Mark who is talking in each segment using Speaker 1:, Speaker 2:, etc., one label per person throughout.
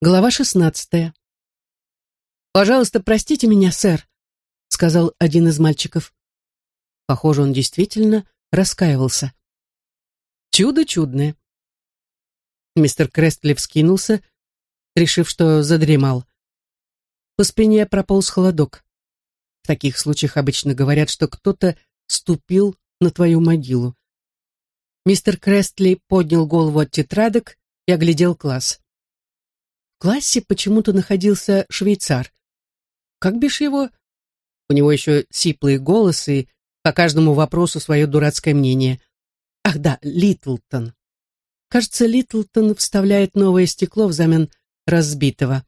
Speaker 1: Глава шестнадцатая. «Пожалуйста, простите меня, сэр», — сказал один из мальчиков. Похоже, он действительно раскаивался. Чудо чудное. Мистер Крестли вскинулся, решив, что задремал. По спине прополз холодок. В таких случаях обычно говорят, что кто-то ступил на твою могилу. Мистер Крестли поднял голову от тетрадок и оглядел класс. Классе почему-то находился швейцар. Как бишь его? У него еще сиплый голос и по каждому вопросу свое дурацкое мнение. Ах да, Литлтон. Кажется, Литлтон вставляет новое стекло взамен разбитого.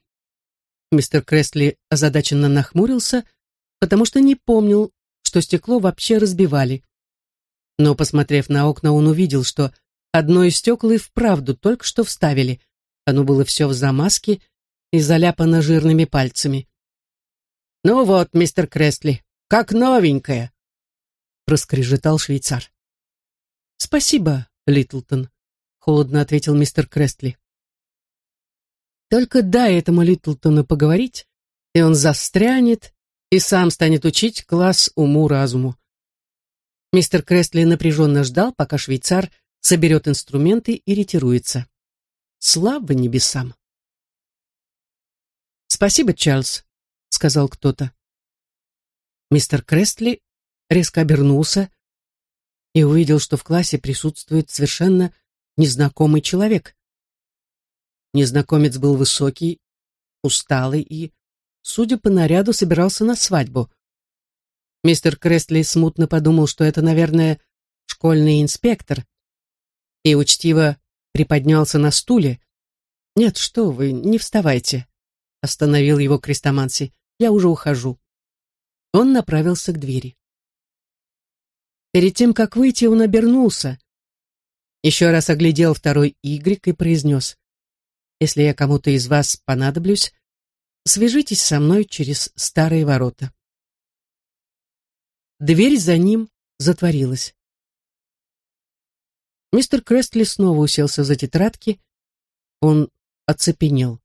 Speaker 1: Мистер Кресли озадаченно нахмурился, потому что не помнил, что стекло вообще разбивали. Но, посмотрев на окна, он увидел, что одно из стекол и вправду только что вставили, оно было все в замазке и заляпано жирными пальцами. «Ну вот, мистер Кресли, как новенькое!» проскрежетал швейцар. «Спасибо, Литлтон», — холодно ответил мистер Крестли. «Только дай этому Литлтону поговорить, и он застрянет и сам станет учить класс уму-разуму». Мистер Крестли напряженно ждал, пока швейцар соберет инструменты и ретируется. Слава небесам! «Спасибо, Чарльз», — сказал кто-то. Мистер Крестли резко обернулся и увидел, что в классе присутствует совершенно незнакомый человек. Незнакомец был высокий, усталый и, судя по наряду, собирался на свадьбу. Мистер Крестли смутно подумал, что это, наверное, школьный инспектор, и учтиво приподнялся на стуле. «Нет, что вы, не вставайте», — остановил его Крестоманси. «Я уже ухожу». Он направился к двери. Перед тем, как выйти, он обернулся, еще раз оглядел второй Y и произнес, «Если я кому-то из вас понадоблюсь, свяжитесь со мной через старые ворота». Дверь за ним затворилась. Мистер Крестли снова уселся за тетрадки. Он оцепенел.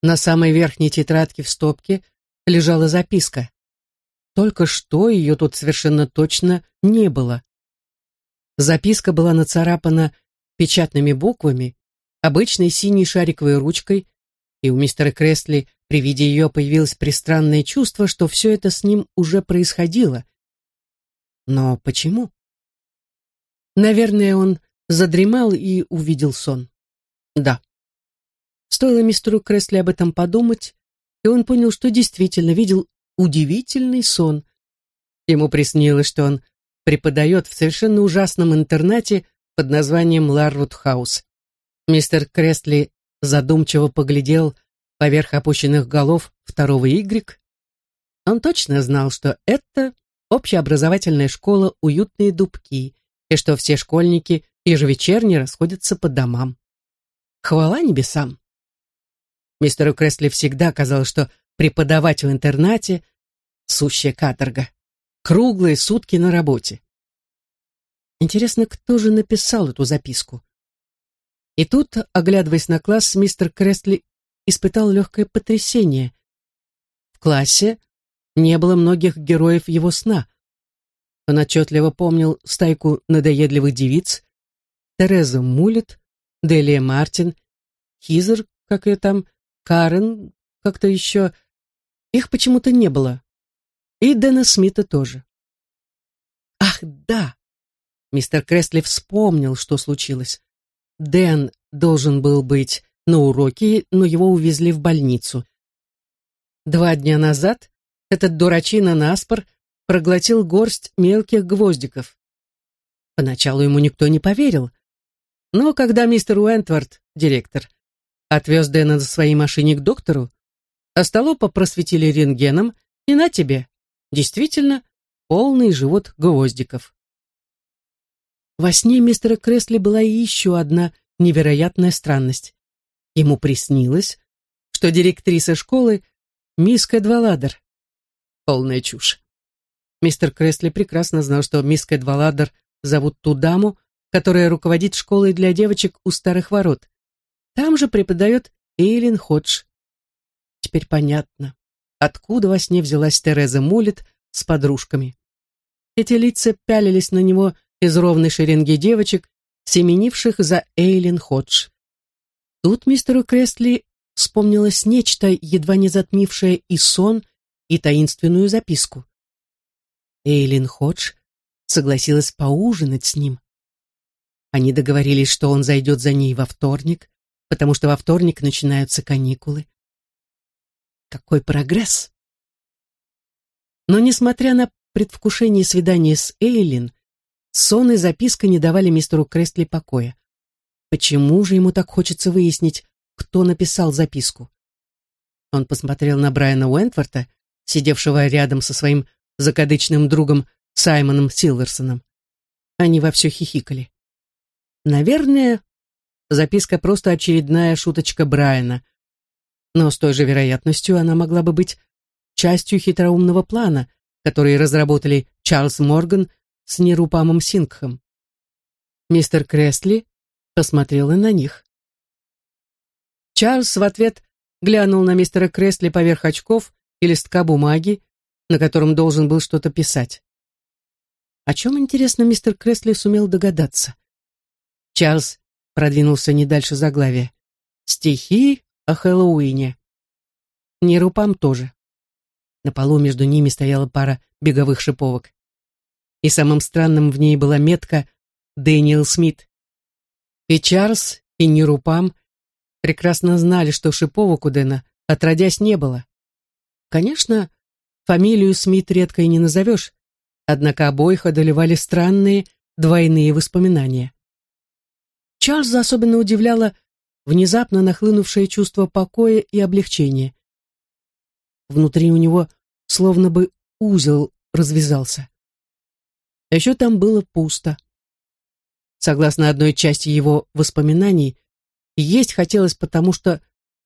Speaker 1: На самой верхней тетрадке в стопке лежала записка. Только что ее тут совершенно точно не было. Записка была нацарапана печатными буквами, обычной синей шариковой ручкой, и у мистера Крестли при виде ее появилось пристранное чувство, что все это с ним уже происходило. Но почему? Наверное, он задремал и увидел сон. Да. Стоило мистеру Кресли об этом подумать, и он понял, что действительно видел удивительный сон. Ему приснилось, что он преподает в совершенно ужасном интернате под названием Ларвуд Хаус. Мистер Крестли задумчиво поглядел поверх опущенных голов второго Y. Он точно знал, что это общеобразовательная школа «Уютные дубки», и что все школьники ежевечерне расходятся по домам. Хвала небесам! Мистеру Кресли всегда казалось, что преподавать в интернате — сущая каторга. Круглые сутки на работе. Интересно, кто же написал эту записку? И тут, оглядываясь на класс, мистер Кресли испытал легкое потрясение. В классе не было многих героев его сна. Он отчетливо помнил стайку надоедливых девиц, Терезу Мулет, Делия Мартин, Хизер, как ее там, Карен, как-то еще. Их почему-то не было. И Дэна Смита тоже. Ах, да! Мистер Кресли вспомнил, что случилось. Дэн должен был быть на уроке, но его увезли в больницу. Два дня назад этот дурачина Наспор проглотил горсть мелких гвоздиков. Поначалу ему никто не поверил. Но когда мистер Уэнтворд, директор, отвез Дэна за своей машине к доктору, остолопа просветили рентгеном, и на тебе, действительно, полный живот гвоздиков. Во сне мистера Кресли была еще одна невероятная странность. Ему приснилось, что директриса школы — мисс Кэдваладер. Полная чушь. Мистер Кресли прекрасно знал, что мисс Кэдваладер зовут ту даму, которая руководит школой для девочек у старых ворот. Там же преподает Эйлин Ходж. Теперь понятно, откуда во сне взялась Тереза Мулет с подружками. Эти лица пялились на него из ровной шеренги девочек, семенивших за Эйлин Ходж. Тут мистеру Крестли вспомнилось нечто, едва не затмившее и сон, и таинственную записку. Эйлин Ходж согласилась поужинать с ним. Они договорились, что он зайдет за ней во вторник, потому что во вторник начинаются каникулы. Какой прогресс! Но, несмотря на предвкушение свидания с Эйлин, сон и записка не давали мистеру Крестли покоя. Почему же ему так хочется выяснить, кто написал записку? Он посмотрел на Брайана Уэнтворта, сидевшего рядом со своим закадычным другом Саймоном Силверсоном. Они вовсю хихикали. Наверное, записка просто очередная шуточка Брайана, но с той же вероятностью она могла бы быть частью хитроумного плана, который разработали Чарльз Морган с Нерупамом Сингхом. Мистер Крестли посмотрел и на них. Чарльз в ответ глянул на мистера Кресли поверх очков и листка бумаги, на котором должен был что-то писать. О чем, интересно, мистер Кресли сумел догадаться? Чарльз продвинулся не дальше заглавия. Стихи о Хэллоуине. Нерупам тоже. На полу между ними стояла пара беговых шиповок. И самым странным в ней была метка «Дэниел Смит». И Чарльз, и Нерупам прекрасно знали, что шиповок у Дэна отродясь не было. Конечно, фамилию Смит редко и не назовешь, однако обоих одолевали странные двойные воспоминания. Чарльза особенно удивляло внезапно нахлынувшее чувство покоя и облегчения. Внутри у него словно бы узел развязался. А еще там было пусто. Согласно одной части его воспоминаний, есть хотелось потому, что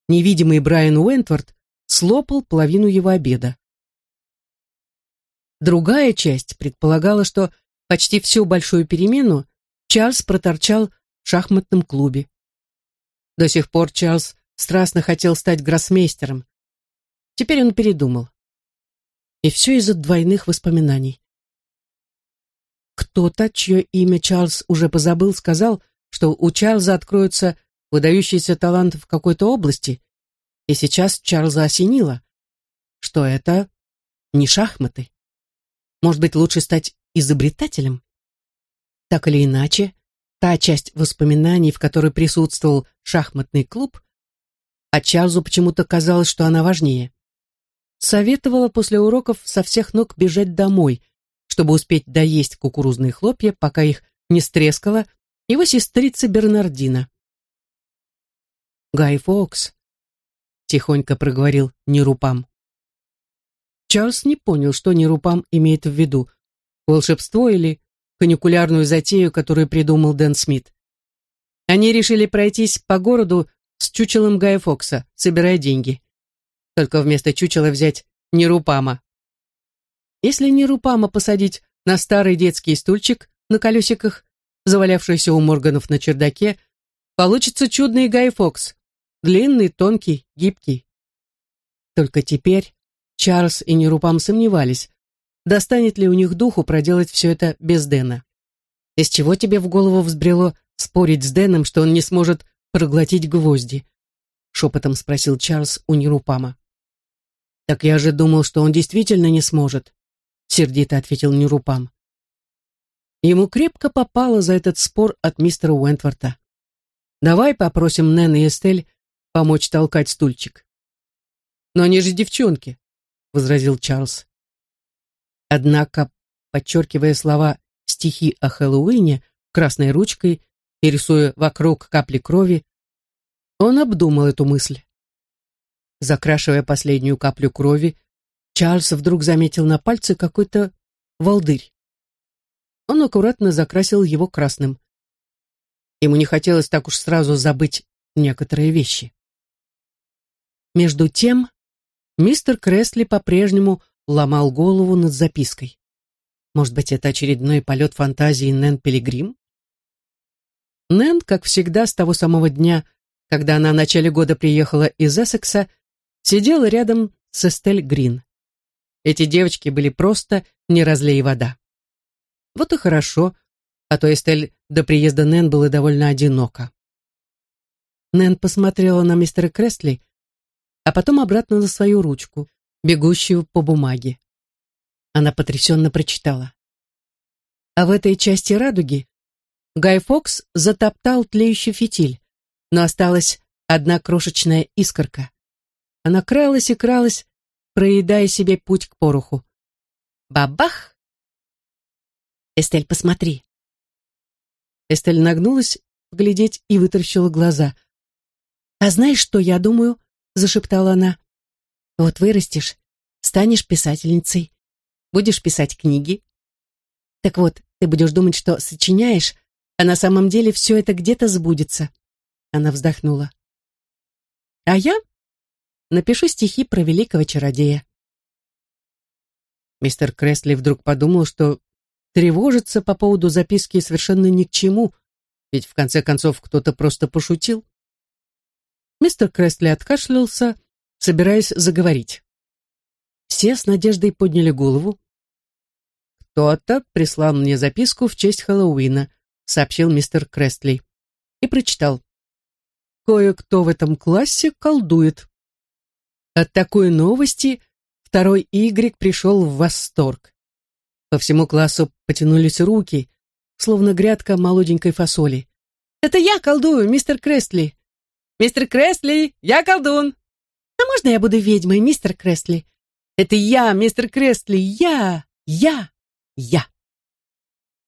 Speaker 1: невидимый Брайан Уэнтворд слопал половину его обеда. Другая часть предполагала, что почти всю большую перемену Чарльз проторчал в шахматном клубе. До сих пор Чарльз страстно хотел стать гроссмейстером. Теперь он передумал. И все из-за двойных воспоминаний. Кто-то, чье имя Чарльз уже позабыл, сказал, что у Чарльза откроется выдающийся талант в какой-то области, и сейчас Чарльза осенило, что это не шахматы. Может быть, лучше стать изобретателем? Так или иначе, та часть воспоминаний, в которой присутствовал шахматный клуб, а Чарльзу почему-то казалось, что она важнее. Советовала после уроков со всех ног бежать домой, чтобы успеть доесть кукурузные хлопья, пока их не стрескала его сестрица Бернардина. «Гай Фокс», — тихонько проговорил Нерупам. Чарльз не понял, что Нерупам имеет в виду, волшебство или каникулярную затею, которую придумал Дэн Смит. Они решили пройтись по городу с чучелом Гая Фокса, собирая деньги. Только вместо чучела взять Нерупама. Если Нерупама посадить на старый детский стульчик на колесиках, завалявшийся у Морганов на чердаке, получится чудный Гай Фокс. Длинный, тонкий, гибкий. Только теперь Чарльз и Нерупам сомневались, достанет ли у них духу проделать все это без Дэна. Из чего тебе в голову взбрело спорить с Дэном, что он не сможет проглотить гвозди? Шепотом спросил Чарльз у Нерупама. Так я же думал, что он действительно не сможет, сердито ответил Нерупам. Ему крепко попало за этот спор от мистера Уэнтворта. Давай попросим Нэн и Эстель помочь толкать стульчик. Но они же девчонки, возразил Чарльз. Однако, подчеркивая слова стихи о Хэллоуине красной ручкой и рисуя вокруг капли крови, он обдумал эту мысль. Закрашивая последнюю каплю крови, Чарльз вдруг заметил на пальце какой-то волдырь. Он аккуратно закрасил его красным. Ему не хотелось так уж сразу забыть некоторые вещи. Между тем, мистер Кресли по-прежнему ломал голову над запиской. Может быть, это очередной полет фантазии Нэн Пилигрим? Нэн, как всегда, с того самого дня, когда она в начале года приехала из Эссекса, сидела рядом с Эстель Грин. Эти девочки были просто не разлей вода. Вот и хорошо, а то Эстель до приезда Нэн было довольно одиноко. Нэн посмотрела на мистера Кресли, а потом обратно на свою ручку, бегущую по бумаге. Она потрясенно прочитала. А в этой части радуги Гай Фокс затоптал тлеющий фитиль, но осталась одна крошечная искорка. Она кралась и кралась, проедая себе путь к пороху. Бабах! Эстель, посмотри. Эстель нагнулась поглядеть и вытаращила глаза. «А знаешь, что я думаю?» — зашептала она. «Вот вырастешь, станешь писательницей, будешь писать книги. Так вот, ты будешь думать, что сочиняешь, а на самом деле все это где-то сбудется. Она вздохнула. А я напишу стихи про великого чародея. Мистер Кресли вдруг подумал, что тревожиться по поводу записки совершенно ни к чему, ведь в конце концов кто-то просто пошутил. Мистер Кресли откашлялся, собираясь заговорить. Все с надеждой подняли голову. «Кто-то прислал мне записку в честь Хэллоуина», сообщил мистер Крестли. И прочитал. Кое-кто в этом классе колдует. От такой новости второй Y пришел в восторг. По всему классу потянулись руки, словно грядка молоденькой фасоли. «Это я колдую, мистер Крестли!» «Мистер Крестли, я колдун!» «А можно я буду ведьмой, мистер Крестли?» «Это я, мистер Крестли, я, я, я!»